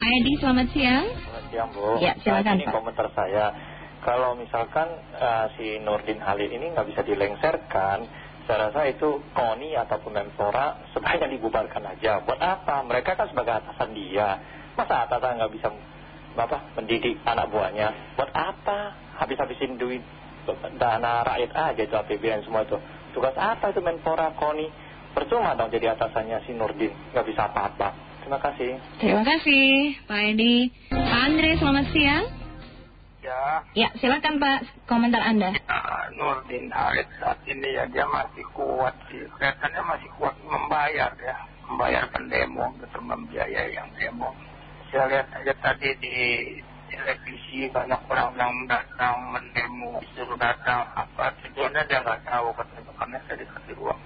Pak Edi, selamat siang. Selamat siang Bu. Ya, silakan, Nah, ini Pak. komentar saya. Kalau misalkan eh, si Nurdin Halid ini nggak bisa dilengserkan, saya rasa itu KONI ataupun Menpora sebaiknya dibubarkan aja. Buat apa? Mereka kan sebagai atasan dia. Masa atasan nggak bisa apa mendidik anak buahnya? Buat apa? Habis-habisin duit dana rakyat aja itu APBN semua itu. Tugas apa itu Menpora, KONI? Percuma dong jadi atasannya si Nurdin. Nggak bisa apa-apa. Terima kasih. Terima kasih, Pak Edi. Pak Andre, selamat siang. Ya, Ya, silakan Pak, komentar Anda. nah, Nurdin Halid saat ini ya dia masih kuat sih. Kelihatannya masih kuat membayar ya. Membayar pendemo, betul membiayai yang demo. Saya lihat aja tadi di televisi banyak orang yang datang mendemo, suruh datang apa tujuannya dia nggak tahu katanya karena saya dikasih uang.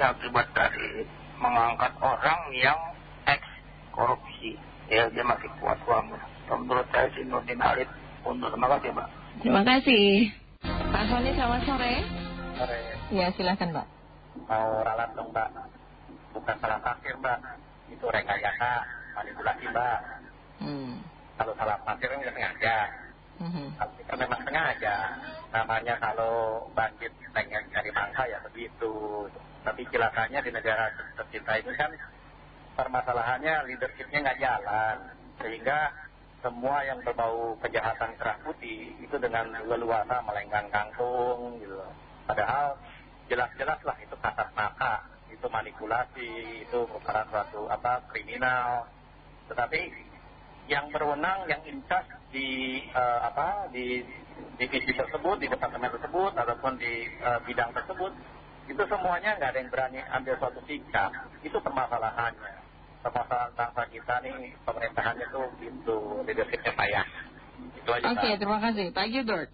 Ini, akibat dari mengangkat orang yang ex korupsi. Ya dia masih kuat uangnya. Menurut saya sih Nurdin Halid untuk terima kasih Pak. Terima kasih. Pak Sony, selamat sore. Sore. Ya, silakan Pak. mau ralat dong mbak bukan salah parkir mbak itu rekayasa manipulasi mbak Hmm. kalau salah parkir kan nggak sengaja Mhm. kalau kita memang sengaja namanya kalau bandit pengen cari mangsa ya begitu. Tapi celakanya di negara tercinta ini kan permasalahannya leadershipnya nggak jalan. Sehingga semua yang berbau kejahatan kerah putih itu dengan leluasa melenggang kangkung gitu. Padahal jelas-jelas lah itu kasat mata itu manipulasi itu merupakan suatu apa kriminal. Tetapi yang berwenang yang incas di eh, apa di divisi tersebut di departemen tersebut ataupun di eh, bidang tersebut itu semuanya nggak ada yang berani ambil suatu sikap itu permasalahannya permasalahan bangsa kita nih pemerintahannya tuh gitu leadershipnya payah itu aja Oke, terima kasih. Pak Gilbert,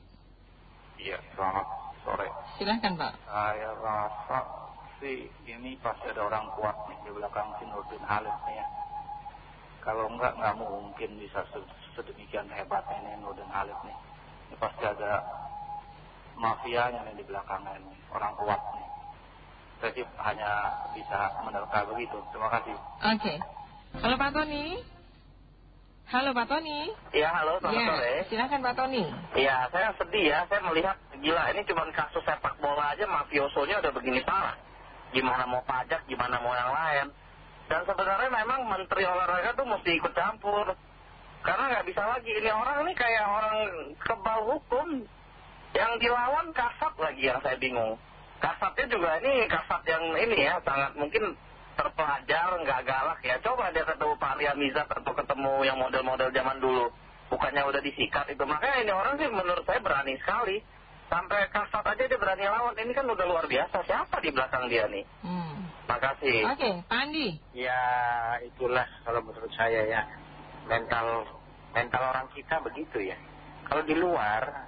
Iya, selamat sore. silakan Pak. Saya rasa sih ini pasti ada orang kuat nih di belakang si Nurdin Halid nih ya. Kalau enggak, nggak mungkin bisa se- sedemikian hebatnya ini Nurdin Halid nih. Ini pasti ada mafianya nih di belakangnya nih, orang kuat nih. Saya sih hanya bisa menerka begitu. Terima kasih. Oke. Halo Pak Tony. Halo Pak Tony. Iya halo selamat Ya, sore. silakan Pak Tony. Iya saya sedih ya, saya melihat gila ini cuma kasus sepak bola aja mafiosonya udah begini parah. Gimana mau pajak, gimana mau yang lain. Dan sebenarnya memang menteri olahraga tuh mesti ikut campur. Karena nggak bisa lagi, ini orang ini kayak orang kebal hukum. Yang dilawan kasat lagi yang saya bingung. Kasatnya juga ini kasat yang ini ya, sangat mungkin terpelajar, nggak galak ya. Coba dia ketemu Pak Riamizat atau ketemu yang model-model zaman dulu. Bukannya udah disikat itu. Makanya ini orang sih menurut saya berani sekali. Sampai kasat aja dia berani lawan. Ini kan udah luar biasa. Siapa di belakang dia nih? Hmm. Makasih. Oke, Andi. Itulah kalau menurut saya ya. Mental mental orang kita begitu ya. Kalau di luar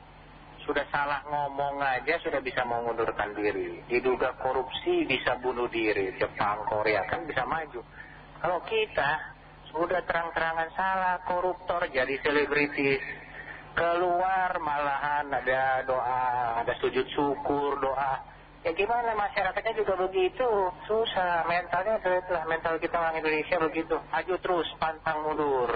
sudah salah ngomong aja sudah bisa mengundurkan diri. Diduga korupsi bisa bunuh diri. Jepang Korea kan bisa maju. Kalau kita sudah terang-terangan salah koruptor jadi selebritis. Keluar malahan ada doa ada sujud syukur doa ya gimana? Masyarakatnya juga begitu. Susah. Mentalnya lah. Mental kita orang Indonesia begitu. Maju terus pantang mundur